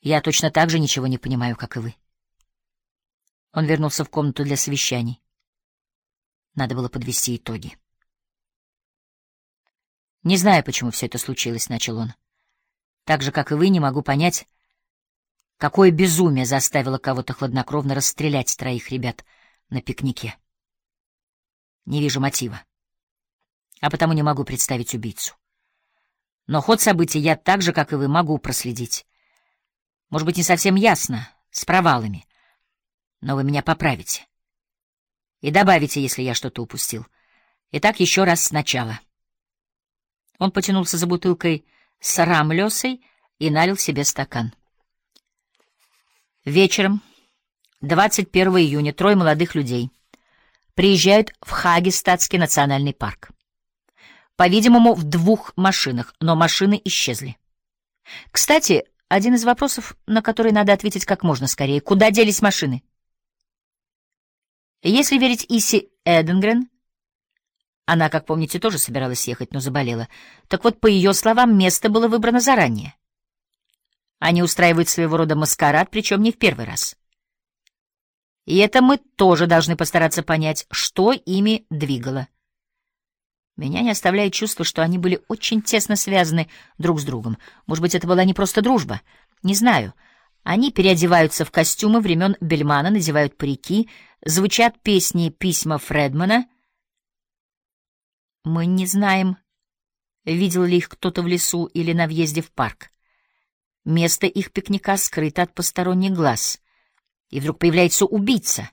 Я точно так же ничего не понимаю, как и вы. Он вернулся в комнату для совещаний. Надо было подвести итоги. «Не знаю, почему все это случилось», — начал он. «Так же, как и вы, не могу понять, какое безумие заставило кого-то хладнокровно расстрелять троих ребят на пикнике. Не вижу мотива, а потому не могу представить убийцу. Но ход событий я так же, как и вы, могу проследить. Может быть, не совсем ясно, с провалами, но вы меня поправите. И добавите, если я что-то упустил. Итак, еще раз сначала». Он потянулся за бутылкой с рамлёсой и налил себе стакан. Вечером, 21 июня, трое молодых людей приезжают в Хагестадский национальный парк. По-видимому, в двух машинах, но машины исчезли. Кстати, один из вопросов, на который надо ответить как можно скорее. Куда делись машины? Если верить Иси Эденгрен, она, как помните, тоже собиралась ехать, но заболела. Так вот, по ее словам, место было выбрано заранее. Они устраивают своего рода маскарад, причем не в первый раз. И это мы тоже должны постараться понять, что ими двигало. Меня не оставляет чувство, что они были очень тесно связаны друг с другом. Может быть, это была не просто дружба? Не знаю. Они переодеваются в костюмы времен Бельмана, надевают парики, звучат песни письма Фредмана — мы не знаем, видел ли их кто-то в лесу или на въезде в парк. Место их пикника скрыто от посторонних глаз. И вдруг появляется убийца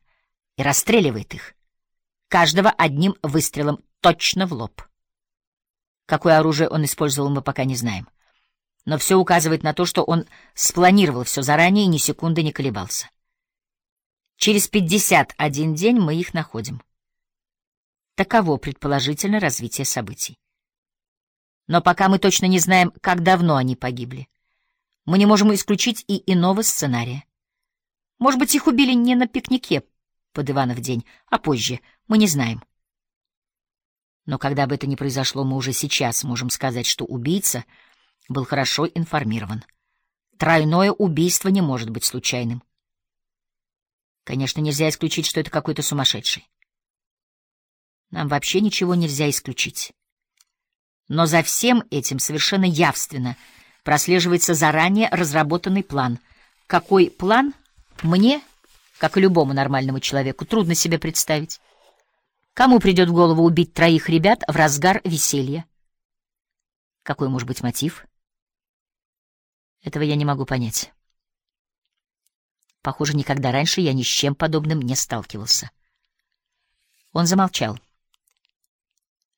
и расстреливает их. Каждого одним выстрелом точно в лоб. Какое оружие он использовал, мы пока не знаем. Но все указывает на то, что он спланировал все заранее и ни секунды не колебался. Через пятьдесят один день мы их находим. Таково предположительно развитие событий. Но пока мы точно не знаем, как давно они погибли. Мы не можем исключить и иного сценария. Может быть, их убили не на пикнике под Иванов день, а позже, мы не знаем. Но когда бы это ни произошло, мы уже сейчас можем сказать, что убийца был хорошо информирован. Тройное убийство не может быть случайным. Конечно, нельзя исключить, что это какой-то сумасшедший. Нам вообще ничего нельзя исключить. Но за всем этим совершенно явственно прослеживается заранее разработанный план. Какой план мне, как и любому нормальному человеку, трудно себе представить. Кому придет в голову убить троих ребят в разгар веселья? Какой может быть мотив? Этого я не могу понять. Похоже, никогда раньше я ни с чем подобным не сталкивался. Он замолчал.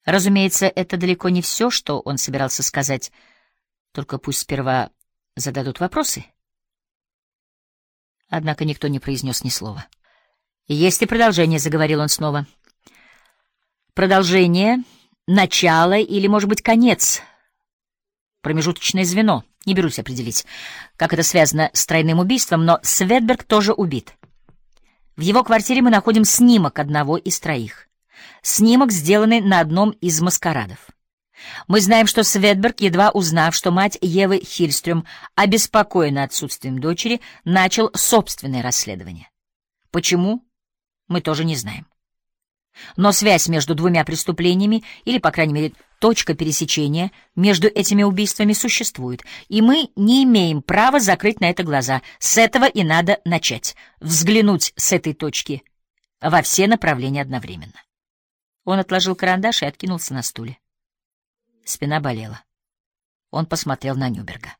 Разумеется, это далеко не все, что он собирался сказать, только пусть сперва зададут вопросы. Однако никто не произнес ни слова. «Есть и продолжение», — заговорил он снова. «Продолжение, начало или, может быть, конец, промежуточное звено. Не берусь определить, как это связано с тройным убийством, но Светберг тоже убит. В его квартире мы находим снимок одного из троих. Снимок, сделанный на одном из маскарадов. Мы знаем, что Светберг, едва узнав, что мать Евы Хильстрём обеспокоена отсутствием дочери, начал собственное расследование. Почему? Мы тоже не знаем. Но связь между двумя преступлениями, или, по крайней мере, точка пересечения между этими убийствами существует, и мы не имеем права закрыть на это глаза. С этого и надо начать, взглянуть с этой точки во все направления одновременно. Он отложил карандаш и откинулся на стуле. Спина болела. Он посмотрел на Нюберга.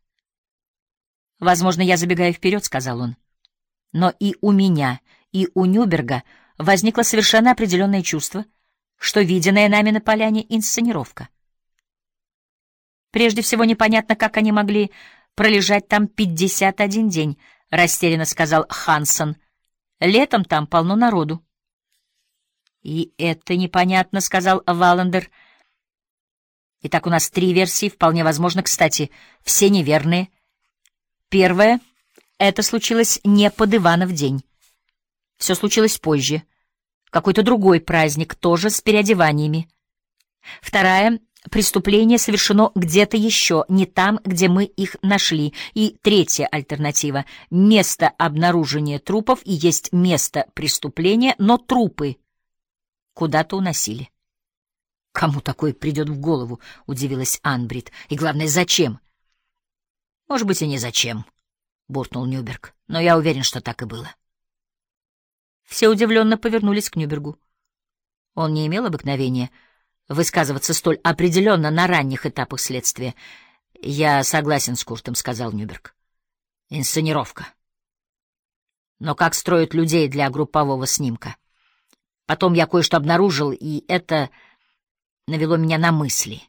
«Возможно, я забегаю вперед», — сказал он. «Но и у меня, и у Нюберга возникло совершенно определенное чувство, что виденная нами на поляне — инсценировка. Прежде всего, непонятно, как они могли пролежать там пятьдесят один день», — растерянно сказал Хансон. «Летом там полно народу». «И это непонятно», — сказал Валандер. «Итак, у нас три версии, вполне возможно, кстати, все неверные. Первая — это случилось не под Иванов день. Все случилось позже. Какой-то другой праздник, тоже с переодеваниями. Вторая Преступление совершено где-то еще, не там, где мы их нашли. И третья альтернатива — место обнаружения трупов и есть место преступления, но трупы куда-то уносили. «Кому такое придет в голову?» — удивилась Анбрид. «И главное, зачем?» «Может быть, и не зачем», — буркнул Нюберг. «Но я уверен, что так и было». Все удивленно повернулись к Нюбергу. Он не имел обыкновения высказываться столь определенно на ранних этапах следствия. «Я согласен с Куртом», — сказал Нюберг. «Инсценировка. Но как строят людей для группового снимка? Потом я кое-что обнаружил, и это навело меня на мысли».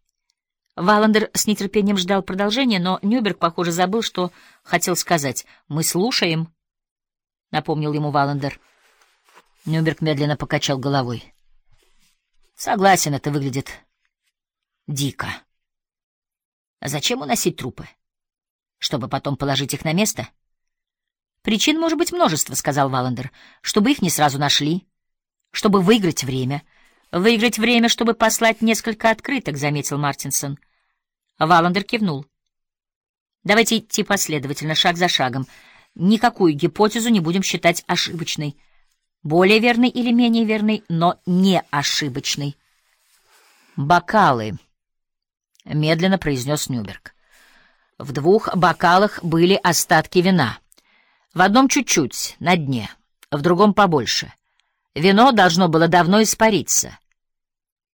Валандер с нетерпением ждал продолжения, но Нюберг, похоже, забыл, что хотел сказать. «Мы слушаем», — напомнил ему Валандер. Нюберг медленно покачал головой. Согласен, это выглядит дико. А зачем уносить трупы? Чтобы потом положить их на место? Причин может быть множество, сказал Валандер. Чтобы их не сразу нашли. Чтобы выиграть время. Выиграть время, чтобы послать несколько открыток, заметил Мартинсон. Валандер кивнул. Давайте идти последовательно, шаг за шагом. Никакую гипотезу не будем считать ошибочной более верный или менее верный, но не ошибочный. «Бокалы», — медленно произнес Нюберг. В двух бокалах были остатки вина. В одном чуть-чуть, на дне, в другом побольше. Вино должно было давно испариться.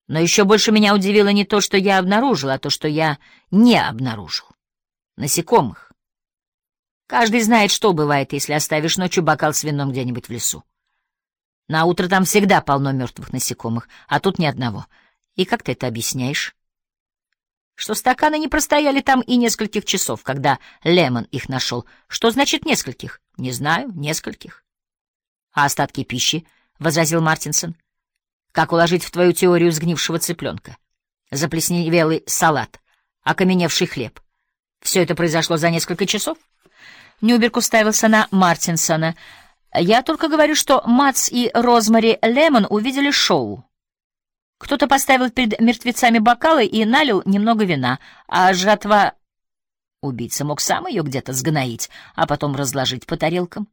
Но еще больше меня удивило не то, что я обнаружил, а то, что я не обнаружил. Насекомых. Каждый знает, что бывает, если оставишь ночью бокал с вином где-нибудь в лесу. На утро там всегда полно мертвых насекомых, а тут ни одного. И как ты это объясняешь? Что стаканы не простояли там и нескольких часов, когда Лемон их нашел. Что значит нескольких? Не знаю, нескольких. А остатки пищи, — возразил Мартинсон. Как уложить в твою теорию сгнившего цыпленка? Заплесневелый салат, окаменевший хлеб. Все это произошло за несколько часов? Нюберг уставился на Мартинсона — я только говорю, что Мац и Розмари Лемон увидели шоу. Кто-то поставил перед мертвецами бокалы и налил немного вина, а жатва... Убийца мог сам ее где-то сгноить, а потом разложить по тарелкам.